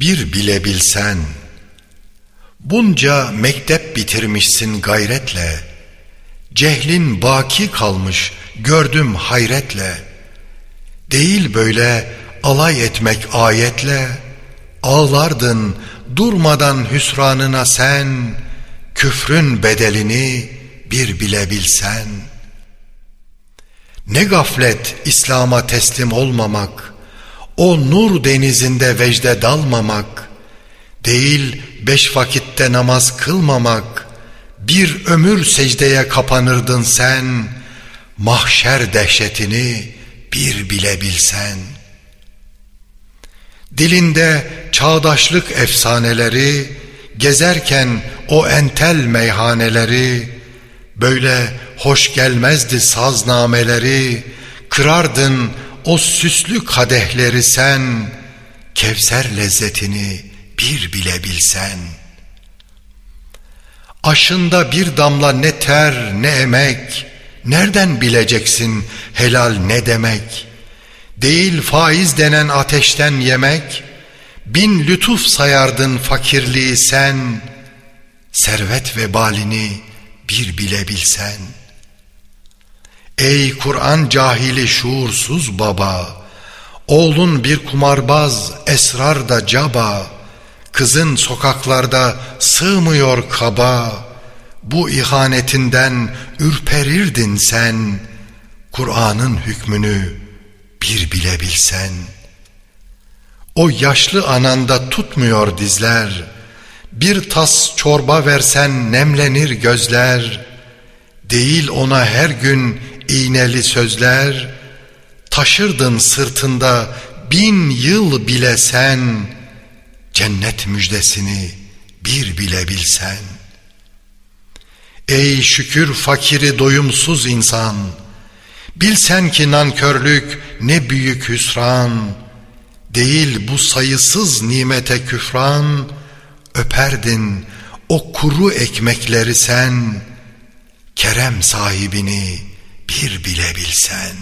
Bir bilebilsen, bunca mektep bitirmişsin gayretle, cehlin baki kalmış gördüm hayretle, değil böyle alay etmek ayetle, ağlardın durmadan hüsranına sen, küfrün bedelini bir bilebilsen. Ne gaflet İslam'a teslim olmamak, o nur denizinde vecde dalmamak, değil beş vakitte namaz kılmamak, bir ömür secdeye kapanırdın sen, mahşer dehşetini bir bilebilsen. Dilinde çağdaşlık efsaneleri, gezerken o entel meyhaneleri, böyle hoş gelmezdi saznameleri, kırardın o süslü kadehleri sen, Kevser lezzetini bir bile bilsen. Aşında bir damla ne ter ne emek, nereden bileceksin helal ne demek? Değil faiz denen ateşten yemek, bin lütuf sayardın fakirliği sen, servet vebalini bir bile bilsen.'' Ey Kur'an cahili şuursuz baba, Oğlun bir kumarbaz esrar da caba, Kızın sokaklarda sığmıyor kaba, Bu ihanetinden ürperirdin sen, Kur'an'ın hükmünü bir bile bilsen. O yaşlı ananda tutmuyor dizler, Bir tas çorba versen nemlenir gözler, Değil ona her gün iğneli sözler, taşırdın sırtında bin yıl bile sen, cennet müjdesini bir bile bilsen. Ey şükür fakiri doyumsuz insan, bilsen ki nankörlük ne büyük hüsran, değil bu sayısız nimete küfran, öperdin o kuru ekmekleri sen, kerem sahibini bir bile bilsen.